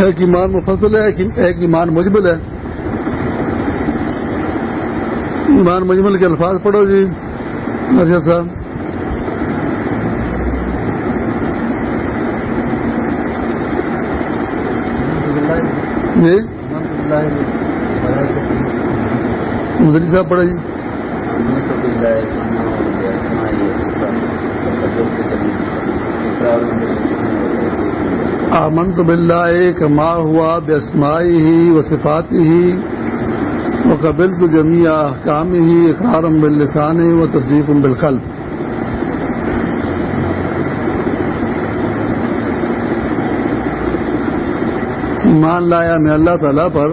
ایک ایمان مفصل ہے ایک ایمان مجمل ہے ایمان مجمل کے الفاظ پڑھو جی ارشد صاحب جی مدری صاحب پڑھو جی آمنت باللہ کما ہوا بسمائی ہی و صفاتی ہی وہ قبل تو جمیا کام ہی اقرارم باللسان و تصدیق بالقلب ایمان لایا میں اللہ تعالی پر،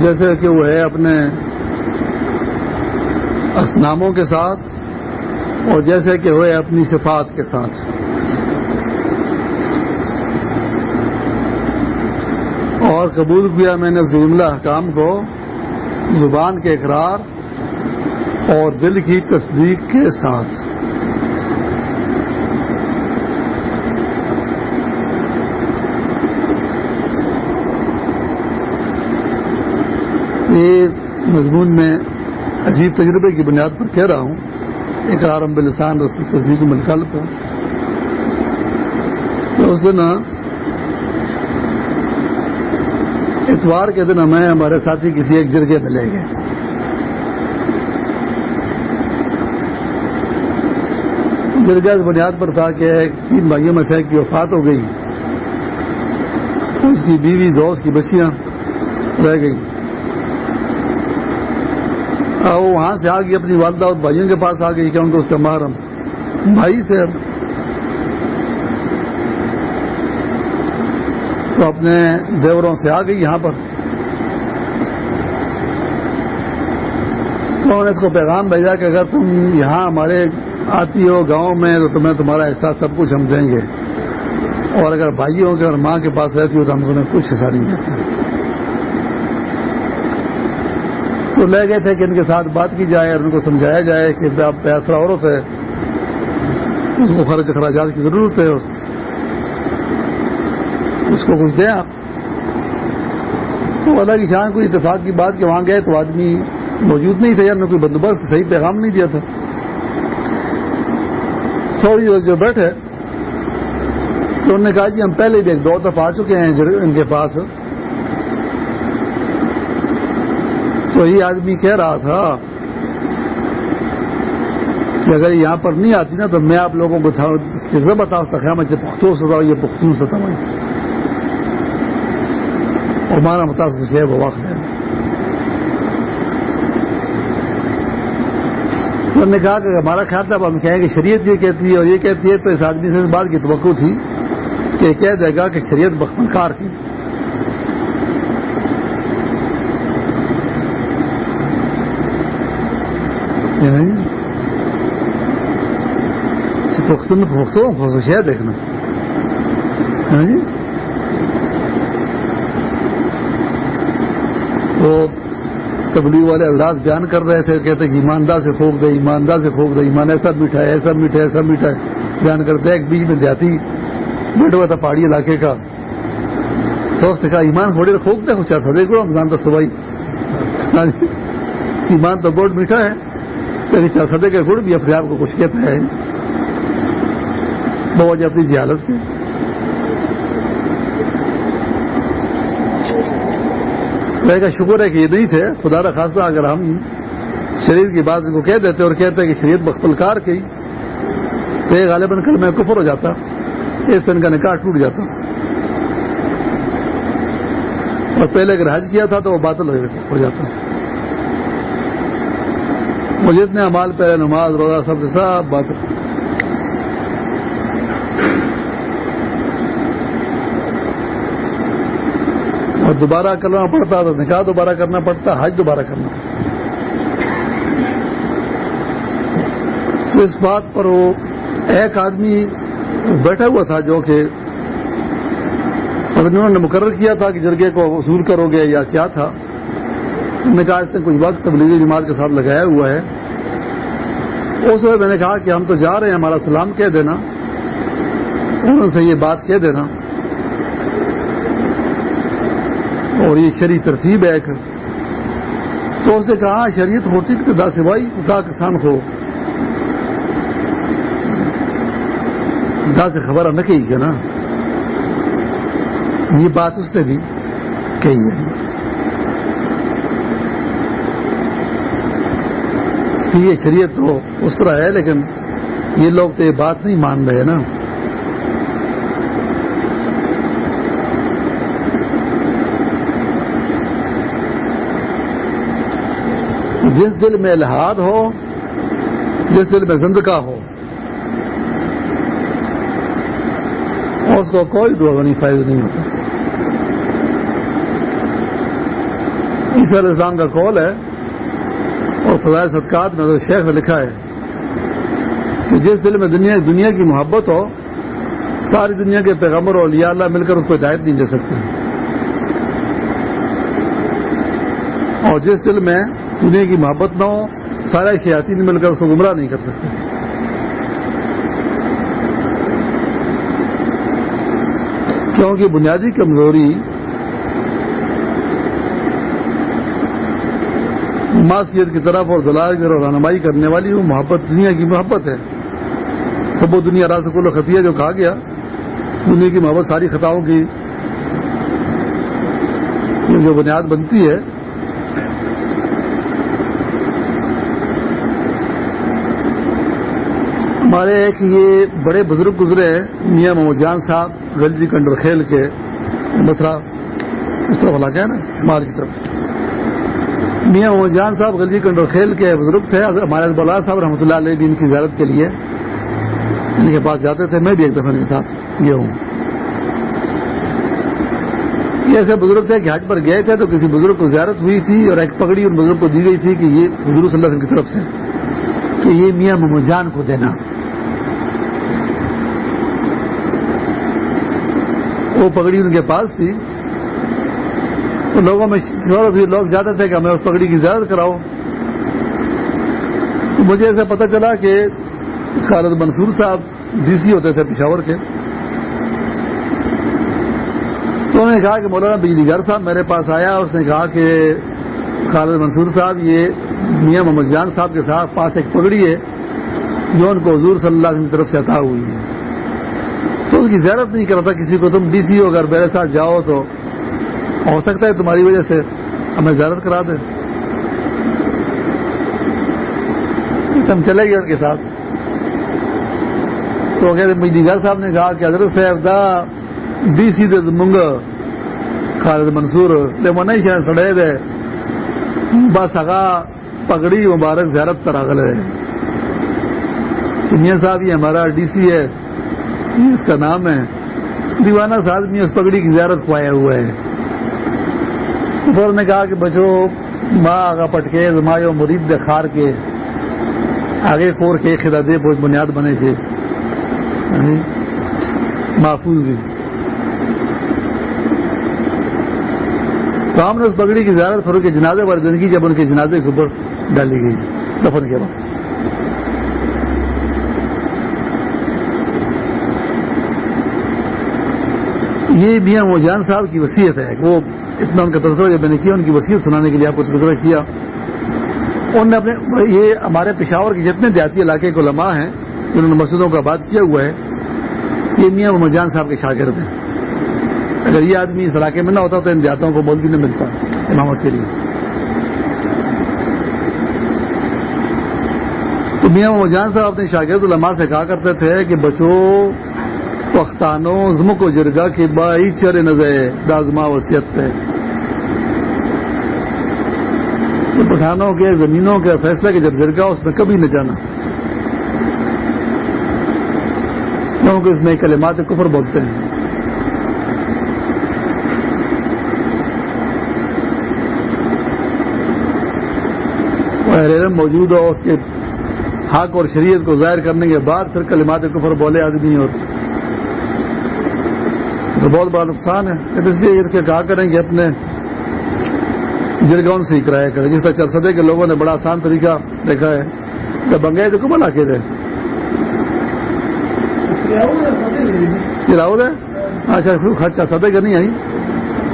جیسے کہ وہ ہے اپنے اسناموں کے ساتھ اور جیسے کہ وہ ہے اپنی صفات کے ساتھ۔ اور قبول کیا میں نے ظلم حکام کو زبان کے اقرار اور دل کی تصدیق کے ساتھ۔ یہ مضمون میں عجیب تجربے کی بنیاد پر کہہ رہا ہوں۔ اقرار بلسان تصدیق ملکل پر اس دن اتوار کے دن ہمیں ہمارے ساتھی کسی ایک جرگے میں لے گئے۔ جرگہ اس بنیاد پر تھا کہ تین بھائیوں میں سے ایک کی وفات ہو گئی۔ اس کی بیوی دوست کی بچیاں رہ گئی وہاں سے آ گئی اپنی والدہ اور بھائیوں کے پاس آ گئی کہ ان کو اس کا محرم۔ بھائی سے تو اپنے دیوروں سے آ گئی یہاں پر۔ تو انہوں نے اس کو پیغام بھیجا کہ اگر تم یہاں ہمارے آتی ہو گاؤں میں تو تمہیں تمہارا احساس سب کچھ ہم دیں گے۔ اور اگر بھائیوں کے اور ماں کے پاس رہتی ہو تو ہم تمہیں کچھ حصہ نہیں دیتے۔ تو لے گئے تھے کہ ان کے ساتھ بات کی جائے اور ان کو سمجھایا جائے کہ آپ پیسہ عورت ہے۔ اس کو خرچ اخراجات کی ضرورت ہے۔ اس کو کچھ دیں آپ۔ تو اللہ کی شان کوئی اتفاق کی بات کہ وہاں گئے تو آدمی موجود نہیں تھا یار نے کوئی بندوبست، صحیح پیغام نہیں دیا تھا۔ سوری جو بیٹھے، تو انہوں نے کہا جی ہم پہلے بھی ایک دو دفعہ آ چکے ہیں ان کے پاس۔ تو یہ آدمی کہہ رہا تھا کہ اگر یہاں پر نہیں آتی نا، تو میں آپ لوگوں کو چیزیں بتا سکتا میں جب پختوں ستا یہ پختون ستا ہوں اور متاثر ہے وہ وقت ہے۔ انہوں نے کہا کہ ہمارا خیال تھا ہم کہیں کہ شریعت یہ کہتی ہے اور یہ کہتی ہے، تو اس آدمی سے اس بات کی توقع تھی کہ کہہ دے گا کہ شریعت بخمکار کی یعنی پختون پختوں خوشیاں دیکھنا۔ یعنی جی تو تبلیغ والے انداز بیان کر رہے تھے، کہتے کہ ایماندار سے پھونک دے، ایماندار سے پھونک دے، ایمان ایسا میٹھا ہے، ایسا میٹھا ہے، ایسا میٹھا ہے، بیان کرتے ایک بیچ میں جاتی بیٹھا ہوا تھا پہاڑی علاقے کا۔ تو اس نے کہا، ایمان تھوڑی دیر پھونک دے، کچھ سدے گڑ رمضان تو صبح ایمان تو بہت میٹھا ہے کبھی چار سدے کا گڑ بھی اپنے آپ کو کچھ کہتا ہے۔ بہت جی اپنی جہالت کی کا شکر ہے کہ یہ نہیں تھے۔ خدا را خاصہ اگر ہم شریر کی بات کو کہہ دیتے اور کہتے کہ شریعت بخلکار کی، تو یہ غالباً کل میں کفر ہو جاتا۔ اس سے ان کا نکاح ٹوٹ جاتا۔ اور پہلے اگر حج کیا تھا تو وہ باطل ہو جاتا وہ جتنے امال پہلے نماز، روزہ، سب سے سب باطل۔ دوبارہ کرنا پڑتا تو نکاح دوبارہ کرنا پڑتا، حج دوبارہ کرنا پڑتا۔ تو اس بات پر وہ ایک آدمی بیٹھا ہوا تھا جو کہ انہوں نے مقرر کیا تھا کہ جرگے کو وصول کرو گے یا کیا تھا۔ انہوں نے کہا اس نے کچھ وقت تبلیغی جماعت کے ساتھ لگایا ہوا ہے۔ اس وقت میں نے کہا کہ ہم تو جا رہے ہیں، ہمارا سلام کہہ دینا۔ انہوں سے یہ بات کہہ دینا۔ اور یہ شری ترتیب ہے ایک۔ تو اس نے کہا، شریعت ہوتی کہ دا سوائی دا کسان کو دا سے خبر نہ کہی کہ نا۔ یہ بات اس نے بھی کہی ہے۔ تو یہ شریعت تو اس طرح ہے، لیکن یہ لوگ تو یہ بات نہیں مان رہے نا۔ جس دل میں الحاد ہو، جس دل میں زندگا ہو۔ اس کو کوئی دعا نہیں فائدہ نہیں ہوتا عیسی علیہ السلام کا کال ہے، اور فضائے صدقات میں شیخ نے لکھا ہے کہ جس دل میں دنیا دنیا کی محبت ہو، ساری دنیا کے پیغمبر اور اولیاء اللہ مل کر اس کو ہدایت نہیں دے سکتے۔ اور جس دل میں دنیا کی محبت نہ ہو، سارے خیاتی مل کر اس کو گمراہ نہیں کر سکتے۔ کیونکہ بنیادی کمزوری معاشیت کی طرف اور کی اور رہنمائی کرنے والی وہ محبت، دنیا کی محبت ہے۔ سب وہ دنیا راس کو خطیہ جو کہا گیا، دنیا کی محبت ساری خطاؤں کی جو بنیاد بنتی ہے۔ ہمارے ایک یہ بڑے بزرگ گزرے ہیں، میاں محمد جان صاحب گلجی کنڈر کھیل کے مسرا اس طرف علاقہ ہے نا مار کی طرف۔ میاں محمد جان صاحب گلجی کنڈر کھیل کے بزرگ تھے ہمارے بلا صاحب رحمۃ اللہ علیہ بھی ان کی زیارت کے لیے ان کے پاس جاتے تھے، میں بھی ایک دفعہ ان کے ساتھ یہ ہوں۔ یہ ایسے بزرگ تھے کہ حج پر گئے تھے تو کسی بزرگ کو زیارت ہوئی تھی اور ایک پگڑی ان بزرگ کو دی گئی تھی کہ یہ حضور صلی اللہ علیہ وسلم کی طرف سے، کہ یہ میاں محمد جان کو دینا۔ وہ پگڑی ان کے پاس تھی۔ تو لوگوں میں شہرت ہوئی لوگ جاتے تھے کہ ہمیں اس پگڑی کی زیارت کراؤ۔ مجھے ایسا پتہ چلا کہ خالد منصور صاحب ڈی سی ہوتے تھے پشاور کے۔ تو انہوں نے کہا کہ مولانا بجلی گھر صاحب میرے پاس آیا۔ اس نے کہا کہ خالد منصور صاحب، یہ میاں محمد جان صاحب کے ساتھ پاس ایک پگڑی ہے جو ان کو حضور صلی اللہ علیہ وسلم کی طرف سے عطا ہوئی ہے۔ تو اس کی زیارت نہیں کرتا کسی کو، تم ڈی سی ہو اگر میرے ساتھ جاؤ تو۔ ہو سکتا ہے تمہاری وجہ سے۔ ہمیں زیارت کرا دیں۔ تم چلے گئے ان کے ساتھ۔ تو کہتے مجھے گھر صاحب نے کہا کہ حضرت صاحب دا ڈی سی دے منگ خالد منصور، لے من شاید سڑے دے۔ بس اگا پگڑی مبارک زیارت تراغل ہے میاں صاحب، یہ ہمارا ڈی سی ہے۔ اس کا نام ہے۔ دیوانہ آدمی اس پگڑی کی زیارت کو آیا ہوا ہے۔ نے کہا کہ بچو، ماں آگا پٹکے مایو مرید دے خار کے۔ آگے کور کے خدا دے، بہت بنیاد بنے تھے یعنی محفوظ بھی۔ تو ہم نے اس پگڑی کی زیارت فرو کے جنازے پر زندگی جب ان کے جنازے کے اوپر ڈالی گئی۔ دفن کے بعد یہ میاں موجان صاحب کی وصیت ہے وہ اتنا ان کا تذکرہ جب میں نے کیا، ان کی وصیت سنانے کے لیے آپ کو تذکرہ کیا۔ انہوں نے اپنے یہ ہمارے پشاور کے جتنے دیہاتی علاقے کو لمحہ ہیں، جنہوں نے مسجدوں کا بات کیا ہوا ہے، یہ میاں محمد جان صاحب کے شاگرد ہیں۔ اگر یہ آدمی اس علاقے میں نہ ہوتا تو ان دیہاتوں کو بول بھی نہیں ملتا، امامت کے لیے۔ تو میاں محمد جان صاحب اپنے شاگرد علماء سے کہا کرتے تھے کہ بچوں پختانو زمک و جرگا کی بائی چر نظر دازما وسیعت ہے پٹھانوں کے زمینوں کے فیصلے کے جب جرگا اس میں کبھی نہ جانا۔ کیونکہ اس میں کلمات کفر بولتے ہیں۔ موجود ہو اس کے حق اور شریعت کو ظاہر کرنے کے بعد پھر کلمات کفر بولے، آدمی اور تو بہت بڑا نقصان ہے۔ اس لیے یہ کہا کریں کہ اپنے جرگاؤں سے ہی کرایا کریں۔ جس طرح چل سدے کے لوگوں نے بڑا آسان طریقہ دیکھا ہے جب بنگائے تو کب کے دے۔ چراؤ ہے اچھا خرچہ سدے کا نہیں آئی۔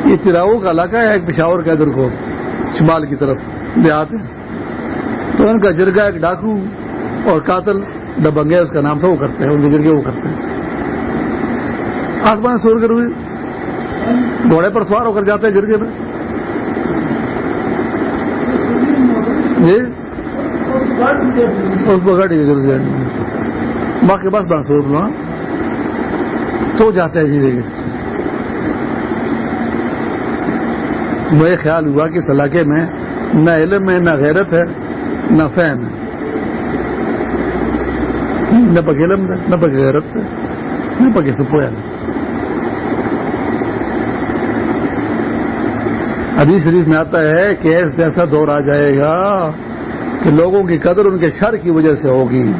یہ چراؤ کا علاقہ ہے ایک پشاور کے ادھر کو شمال کی طرف دیہات ہے۔ تو ان کا جرگا ایک ڈاکو اور قاتل ڈبنگے اس کا نام تھا وہ کرتے ہیں ان کے جرگے وہ کرتے ہیں۔ آسمان سور کر ہوئے گھوڑے پر سوار ہو کر جاتے ہیں جرگے میں۔ جی؟ اس کو گاڑی باقی بس بس سور تو جاتے ہیں جی مجھے خیال ہوا کہ اس علاقے میں نہ علم ہے، نہ غیرت ہے، نہ فہم ہے۔ نہ پک علم ہے، نہ پک غیرت ہے، نہ پک سپویا حدیث شریف میں آتا ہے کہ ایسا ایسا دور آ جائے گا کہ لوگوں کی قدر ان کے شر کی وجہ سے ہوگی۔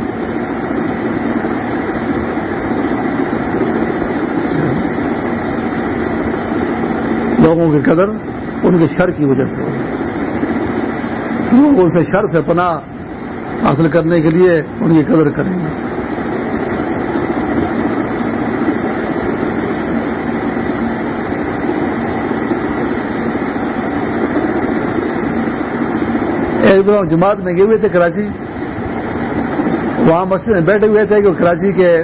لوگوں کی قدر ان کے شر کی وجہ سے لوگ ان سے شر سے پناہ حاصل کرنے کے لیے ان کی قدر کریں گے۔ ایک دو جماعت میں گئے ہوئے تھے کراچی، وہاں مسجد میں بیٹھے ہوئے تھے کہ کراچی کے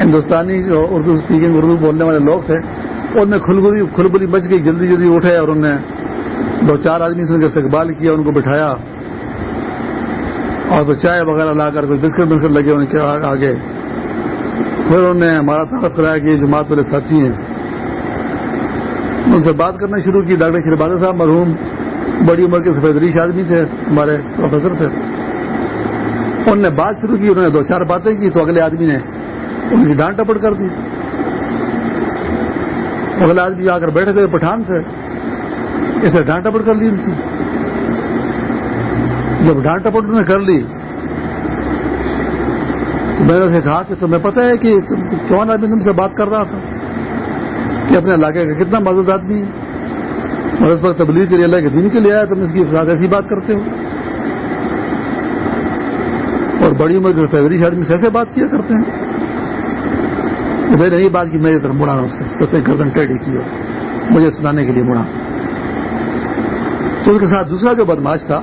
ہندوستانی جو اردو اسپیکنگ اردو بولنے والے لوگ تھے۔ ان میں کھلبلی کھلبلی بچ گئی، جلدی جلدی اٹھے اور انہوں نے دو چار آدمی سے ان کا استقبال کیا، ان کو بٹھایا۔ اور پھر چائے وغیرہ لا کر، کوئی بسکٹ بسکٹ لگے ان کے آگے۔ پھر انہوں نے ہمارا تعارف کرایا کہ یہ جماعت والے ساتھی ہیں۔ ان سے بات کرنا شروع کی، ڈاکٹر شرباد صاحب مرحوم بڑی عمر کے سفید ریش آدمی تھے، ہمارے پروفیسر تھے۔ انہوں نے بات شروع کی، انہوں نے دو چار باتیں کی، تو اگلے آدمی نے ان کی ڈانٹ ٹپٹ کر دی۔ اگلا آدمی آ کر بیٹھے تھے، پٹھان تھے۔ اسے ڈانٹ ٹپٹ کر لی ان کی۔ جب ڈانٹ ٹپٹ نے کر لی، تو میں نے کہا کہ تمہیں پتہ ہے کہ کون آدمی تم سے بات کر رہا تھا؟ کہ اپنے علاقے کا کتنا مزید آدمی ہے؟ اور اس وقت تبلیغ کے لیے اللہ کے دین کے لیے آیا تم اس کی افراد ایسی بات کرتے ہو اور بڑی عمر کے فیوریش آدمی سے ایسے بات کیا کرتے ہیں۔ میں نے یہ بات کی میری طرف مڑا اس سستے گردن ٹیڈی کی ہو مجھے سنانے کے لیے مڑا۔ تو اس کے ساتھ دوسرا جو بدماش تھا،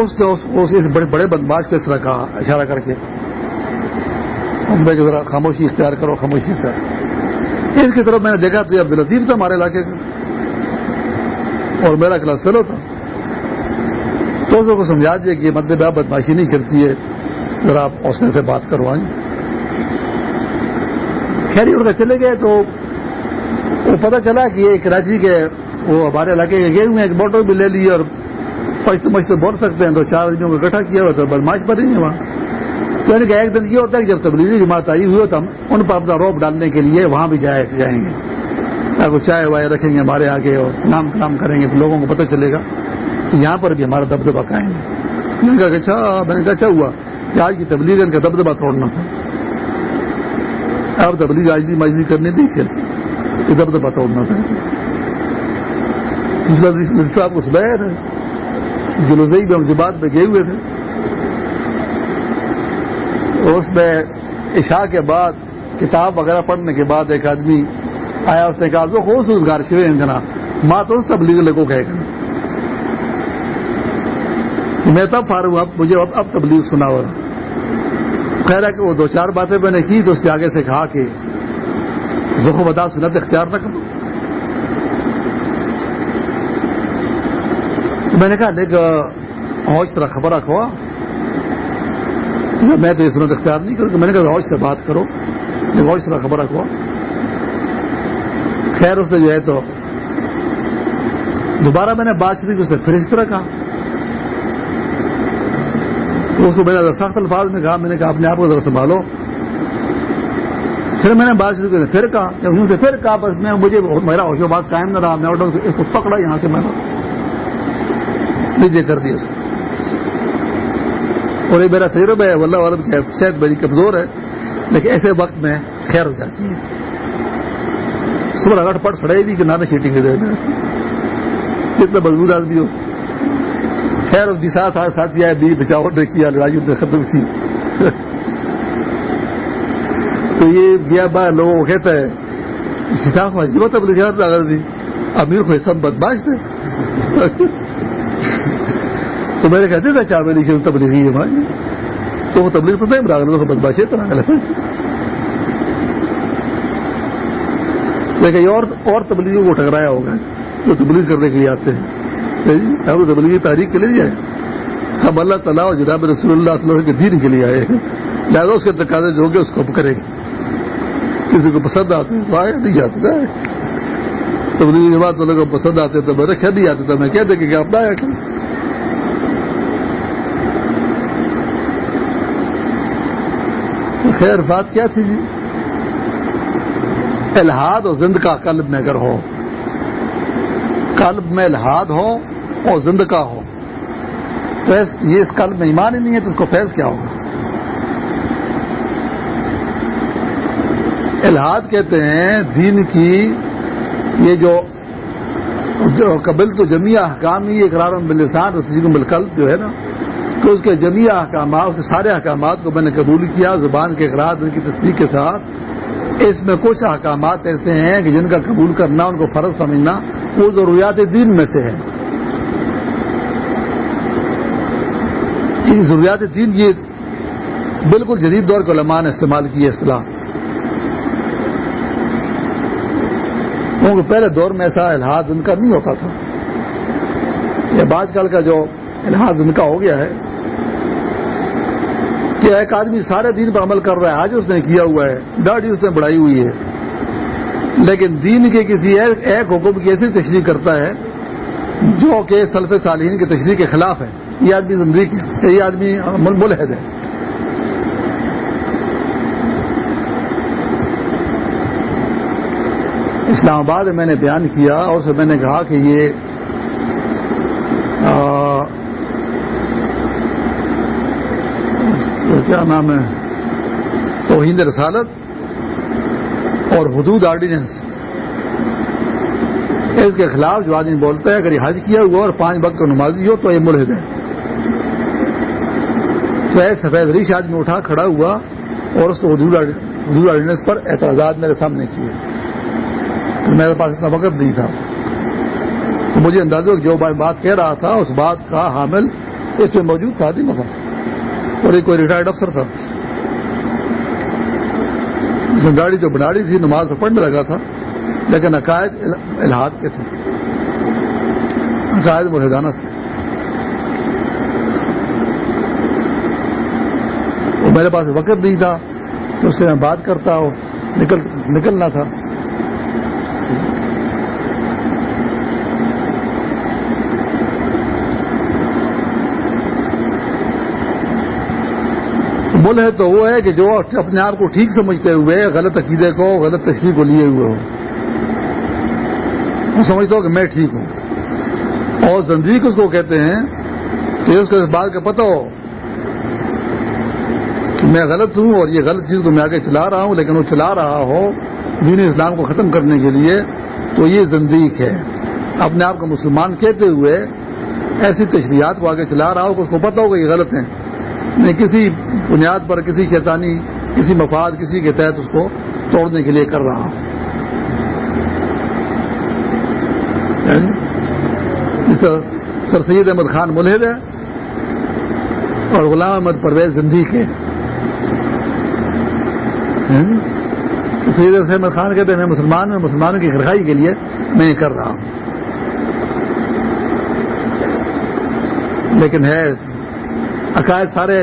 اس بڑے بڑے بدماش کو اس طرح کہا اشارہ کر کے اس میں ذرا خاموشی اختیار کرو، خاموشی اختیار۔ اس کی طرف میں نے دیکھا تو یہ عبد الطیف تھا ہمارے علاقے کا اور میرا کلاس فیلو تھا۔ تو اس کو سمجھا دیا کہ مطلب آپ بدماشی نہیں کرتی ہے، ذرا آپ حوصلے سے بات کروائیں۔ خیر اڑ کر چلے گئے تو وہ پتہ چلا کہ یہ کراچی کے وہ ہمارے علاقے کے گئے ہوئے ایک موٹر بھی لے لی اور پچھتے مچھتے بول سکتے ہیں۔ تو چار آدمیوں کو اکٹھا کیا ہوا تو بدماش پر ہی وہاں۔ تو یعنی کہ ایک دن یہ ہوتا ہے کہ جب تبدیلی جماعت آئی ہوئی تو ہم، ان پر اپنا روپ ڈالنے کے لیے وہاں بھی جائے جائیں گے۔ تاکہ چائے وائے رکھیں گے، ہمارے آگے اور سلام کلام کریں گے، لوگوں کو پتہ چلے گا کہ یہاں پر بھی ہمارا دبدبہ قائم ہے۔ میں نے کہا کہ اچھا میں نے کہا اچھا ہوا کہ آج کی تبلیغ ان کا دبدبہ توڑنا تھا۔ اب تبلیغ آجی ماجی کرنے نہیں چلتی یہ دبدبہ توڑنا تھا۔ صاحب کو سبیر ہے جلوزئی میں ہم جماعت میں گئے ہوئے تھے۔ اس میں عشاء کے بعد کتاب وغیرہ پڑھنے کے بعد ایک آدمی آیا اس نے کہا تو خوش روزگار شروع کہنا ماں تو اس تبلیغ لگو کہے گا۔ میں تب فارغ اب مجھے اب تبلیغ سنا ہوا۔ کہہ رہا کہ وہ دو چار باتیں میں نے کی تو اس کے آگے سے کہا کہ زخو بدا سنت اختیار نہ کروں میں نے کہا دیکھ ہوش طرح خبر رکھو۔ میں تو یہ سنت اختیار نہیں کروں میں نے کہا ہوش سے بات کرو۔ ہوش طرح خبر رکھو۔ خیر اس نے جو ہے تو دوبارہ میں نے بات کی اس نے پھر اس طرح کہا۔ تو اس کو میں نے سخت الفاظ میں کہا، میں نے کہا اپنے آپ کو ذرا سنبھالو۔ پھر میں نے بات شروع کی پھر کہا۔ جب سے پھر کہا، بس میں، مجھے میرا ہوش و بات قائم نہ رہا، میں اس کو پکڑا، یہاں سے میں نے نیچے کر دیا۔ اور یہ میرا تجربہ ہے ولہ عالم صحت بڑی کمزور ہے، لیکن ایسے وقت میں خیر ہو جاتی ہے۔ صبح اگر پٹ سڑے بھی کہ نہ شیٹنگ دے کتنا مضبوط آدمی ہو۔ خیر اس بھی ساتھ آئے ساتھی آئے، بیوی بچاؤ نے کیا لڑائی نے ختم کی۔ تو یہ گیا بار لوگوں کو کہتا ہے سیتا کو عجیب تبلیغات اگر دی امیر کو سب بدماش تھے۔ تو میرے کہتے تھے چار مہینے کی تبلیغی ہے بھائی تو وہ تبلیغ تو نہیں راغل بدماشی ہے تو راغل لیکن اور اور تبلیغوں کو ٹکرایا ہوگا، جو تبلیغ کرنے کے لیے آتے ہیں۔ ہم تبلیغی تاریخ کے لیے آئے ہم اللہ تعالیٰ اور جناب رسول اللہ صلی اللہ علیہ وسلم کے دین کے لیے آئے ہیں۔ لہٰذا اس کے تقاضے جو گے اس کو ہم کریں گے۔ کسی کو پسند آتے ہیں تو آئے، نہیں جاتے تبلیغی کے بعد کو پسند آتے تو میں رکھا نہیں آتے تھا میں کہہ دیں کہ آپ نہ آیا کریں خیر، بات کیا تھی جی؟ الحاد اور زند کا قلب میں اگر ہو، قلب میں الحاد ہو اور زند کا ہو، تو یہ اس قلب میں ایمان ہی نہیں ہے، تو اس کو فیض کیا ہوگا؟ الحاد کہتے ہیں دین کی یہ جو جو قبل تو جمعہ احکام ہی اقرار بلسان رسیم بالقلب جو ہے نا کہ اس کے جمعہ احکامات، اس کے سارے احکامات کو میں نے قبول کیا، زبان کے اقرار ان کی تصدیق کے ساتھ اس میں کچھ احکامات ایسے ہیں کہ جن کا قبول کرنا، ان کو فرض سمجھنا، وہ ضروریات دین میں سے ہے ان ضروریات دین یہ بالکل جدید دور کے علماء نے استعمال کی ہے اصطلاح۔ کیونکہ پہلے دور میں ایسا الحاظ ان کا نہیں ہوتا تھا۔ یہ آج کل کا جو الحاظ ان کا ہو گیا ہے کہ ایک آدمی سارے دین پر عمل کر رہا ہے، آج اس نے کیا ہوا ہے داڑھی اس نے بڑھائی ہوئی ہے۔ لیکن دین کے کسی ایک حکم کی ایسی تشریح کرتا ہے، جو کہ سلف صالحین کی تشریح کے خلاف ہے۔ یہ آدمی زندگی یہ آدمی ملحد ہے۔ اسلام آباد میں نے بیان کیا اور اسے میں نے کہا کہ یہ کیا نام ہے؟ توہین رسالت اور حدود آرڈیننس۔ اس کے خلاف جو آدمی بولتا ہے، اگر یہ حج کیا ہوا اور پانچ وقت کا نمازی ہو، تو یہ ملحد ہے۔ تو ایسے سفید ریش آدمی اٹھا، کھڑا ہوا اور اس کو حدود آرڈیننس پر اعتراضات میرے سامنے کیے۔ میرے پاس اتنا وقت نہیں تھا۔ تو مجھے اندازہ جو بات کہہ رہا تھا، اس بات کا حامل اس میں موجود تھا جی، نہیں مسئلہ اور ایک کوئی ریٹائرڈ افسر تھا۔ اس نے گاڑی جو بنا رہی تھی، نماز پڑھنے لگا تھا، لیکن عقائد الحاد کے تھے۔ عقائد مرحدانہ تھے۔ وہ میرے پاس وقت نہیں تھا، تو اس سے میں بات کرتا ہوں، نکل، نکلنا تھا۔ مل ہے تو وہ ہے کہ جو اپنے آپ کو ٹھیک سمجھتے ہوئے غلط عقیدے کو، غلط تشریح کو لیے ہوئے ہو وہ سمجھتا ہوں کہ میں ٹھیک ہوں۔ اور زندگی اس کو کہتے ہیں کہ اس کو اس بات کا پتہ ہو کہ میں غلط ہوں اور یہ غلط چیز کو میں آگے چلا رہا ہوں، لیکن وہ چلا رہا ہو دین اسلام کو ختم کرنے کے لیے، تو یہ زندگی ہے۔ اپنے آپ کو مسلمان کہتے ہوئے ایسی تشریحات کو آگے چلا رہا ہو کہ اس کو پتہ ہو کہ یہ غلط ہیں۔ میں کسی بنیاد پر، کسی شیطانی، کسی مفاد، کسی کے تحت اس کو توڑنے کے لیے کر رہا ہوں۔ یعنی سر سید احمد خان ملحد ہے اور غلام احمد پرویز زندگی کے۔ یعنی سید احمد خان کہتے ہیں، میں مسلمان ہوں، مسلمانوں کی خرخائی کے لیے میں یہ کر رہا ہوں۔ لیکن ہے عقائد سارے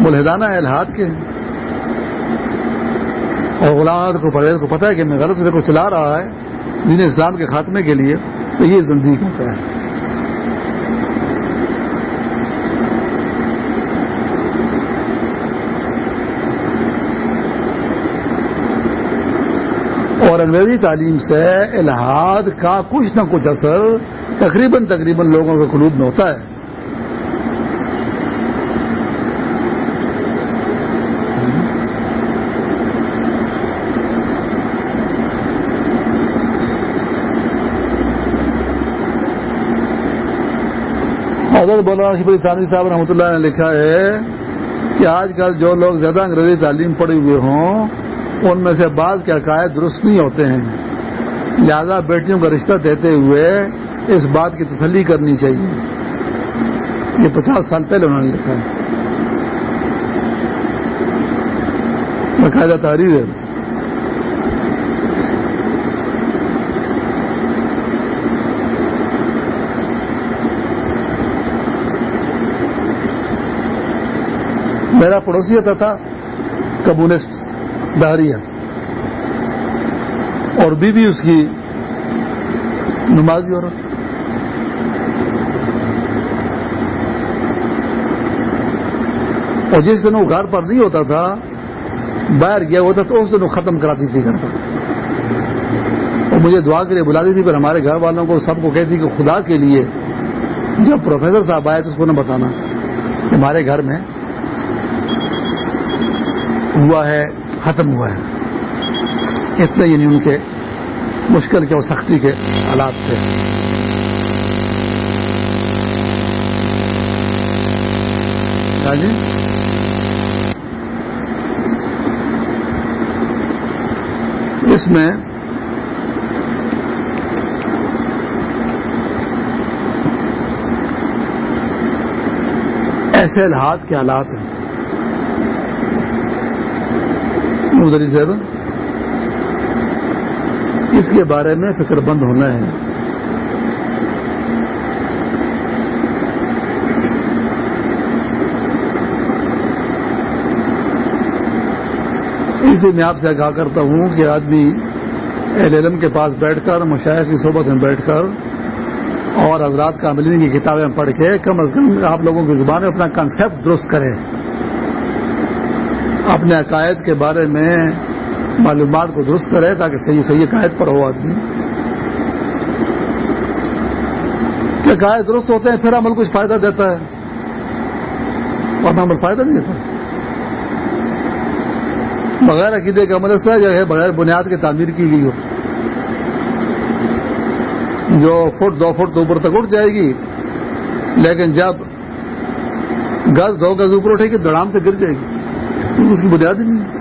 ملحدانہ الحاد کے ہیں۔ اور غلام کو پرویز کو پتا ہے کہ میں غلط کو چلا رہا ہے دین اسلام کے خاتمے کے لیے، تو یہ زندگی ہوتا ہے؟ اور انگریزی تعلیم سے الحاد کا کچھ نہ کچھ اثر تقریباً تقریباً لوگوں کے قلوب میں ہوتا ہے حضرت مولانا شفری ثانوی صاحب رحمۃ اللہ نے لکھا ہے کہ آج کل جو لوگ زیادہ انگریزی تعلیم پڑے ہوئے ہوں، ان میں سے بعض کے عقائد درست نہیں ہوتے ہیں۔ لہذا بیٹیوں کا رشتہ دیتے ہوئے اس بات کی تسلی کرنی چاہیے۔ یہ پچاس سال پہلے انہوں نے لکھا ہے۔ باقاعدہ تحریر ہے۔ میرا پڑوسی ہوتا تھا کمسٹ دہریا۔ اور بیوی بھی اس کی نمازی عورت۔ اور جس دن وہ گھر پر نہیں ہوتا تھا، باہر گیا ہوتا تو اس دن وہ ختم کراتی تھی گھر پر۔ اور مجھے دعا کے لیے بلاتی تھی پھر ہمارے گھر والوں کو سب کو کہتی کہ خدا کے لیے جب پروفیسر صاحب آئے تو اس کو نہ بتانا۔ ہمارے گھر میں ہوا ہے، ختم ہوا ہے۔ اتنے یعنی ان کے مشکل کے اور سختی کے حالات تھے۔ جی اس میں ایسے الحاظ کے حالات ہیں۔ صاحب اس کے بارے میں فکر بند ہونا ہے۔ اسی میں آپ سے آگاہ کرتا ہوں کہ آدمی ایل ایل ایم کے پاس بیٹھ کر مشاعر کی صحبت میں بیٹھ کر، اور حضرات کا عملین کی کتابیں پڑھ کے کم از کم آپ لوگوں کی زبان میں اپنا کنسپٹ درست کرے۔ اپنے عقائد کے بارے میں معلومات کو درست کرے تاکہ صحیح صحیح عقائد پر ہو آدمی۔ کہ عقائد درست ہوتے ہیں، پھر عمل کچھ فائدہ دیتا ہے۔ اور عمل فائدہ نہیں دیتا۔ بغیر عقیدے کا عمل جو ہے بغیر بنیاد کی تعمیر کی گئی ہو۔ جو فٹ، دو فٹ اوپر تک اٹھ جائے گی، لیکن جب گز دو گز اوپر اٹھے گی، دڑام سے گر جائے گی۔ اس کی بنیاد ہی نہیں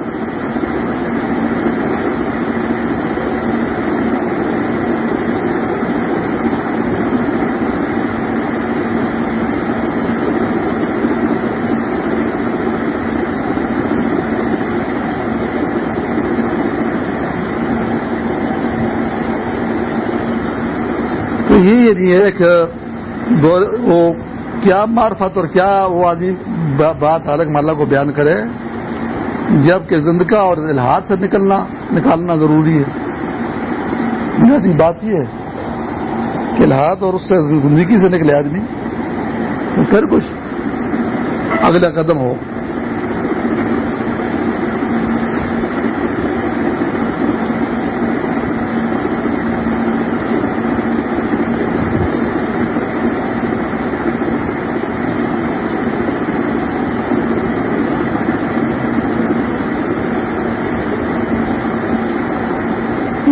تو یہ ایک وہ کیا معرفت اور کیا وہ آدمی بات الگ مالا کو بیان کرے۔ جبکہ زندگی اور الحاد سے نکلنا نکالنا ضروری ہے۔ بنیادی بات یہ ہے کہ الحاد اور اس سے زندگی سے نکلے آدمی تو پھر کچھ اگلا قدم ہو۔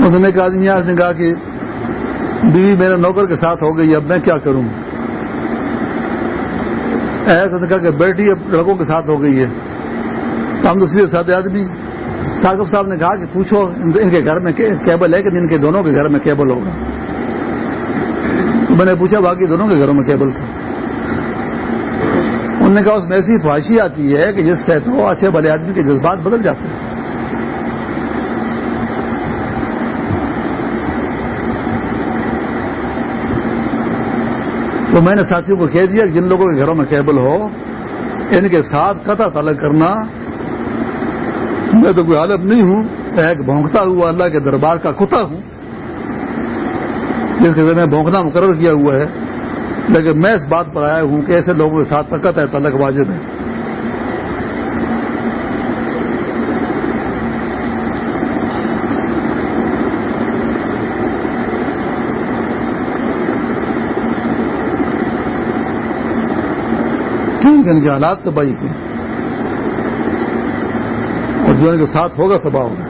نے کہا جی، آدمی نے کہا کہ بیوی میرے نوکر کے ساتھ ہو گئی، اب میں کیا کروں؟ ایسا نے کہا کہ بیٹی اب لڑکوں کے ساتھ ہو گئی ہے۔ تو ہم دوسری ساتھ آدمی ساقب صاحب نے کہا کہ پوچھو، ان کے گھر میں کیبل ہے کہ ان کے دونوں کے گھر میں کیبل ہوگا۔ میں نے پوچھا، باقی دونوں کے گھروں میں کیبل تھا۔ انہوں نے کہا، اس میں ایسی خواہشی آتی ہے کہ جس سے تو اچھے بھلے آدمی کے جذبات بدل جاتے ہیں۔ تو میں نے ساتھیوں کو کہہ دیا کہ جن لوگوں کے گھروں میں کیبل ہو، ان کے ساتھ قطع تعلق کرنا۔ میں تو کوئی عالم نہیں ہوں ایک بھونکتا ہوا اللہ کے دربار کا کتا ہوں، جس کے ذریعے بھونکنا مقرر کیا ہوا ہے۔ لیکن میں اس بات پر آیا ہوں کہ ایسے لوگوں کے ساتھ قطع تعلق واجب ہے۔ یعنی ان کے حالات تباہی کے اور جو ان کے ساتھ ہوگا تباہ ہوگا۔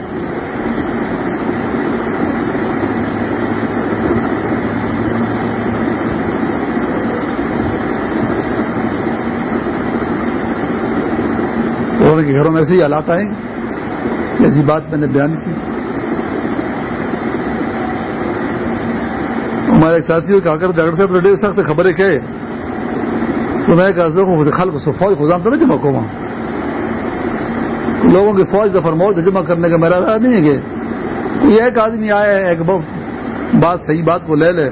اور ان کے گھروں میں ایسے ہی حالات آئیں۔ ایسی بات میں نے بیان کی۔ ہمارے ساتھی کو کہا کر ڈاکٹر صاحب ریڈیو سخت خبریں کہ تو میں کہا ہوں خل کو فوج خزان تو نہیں جمع کو وہاں لوگوں کی فوج دفر موت جمع کرنے کا میرا راہ نہیں ہے۔ کہ کوئی ایک آدمی آیا ہے، ایک بات صحیح بات کو لے لے۔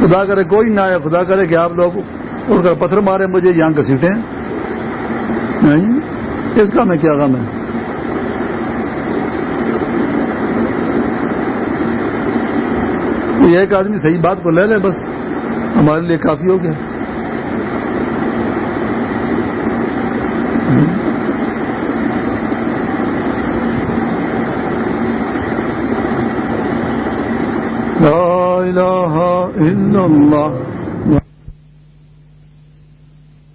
خدا کرے، کوئی نہ آئے۔ خدا کرے کہ آپ لوگ اڑ کر پتھر مارے، مجھے یہاں کا سیٹیں نہیں، اس کا میں کیا غم ہے؟ ایک آدمی صحیح بات کو لے لے، بس ہمارے لیے کافی ہو گیا۔ لا إله إلا الله.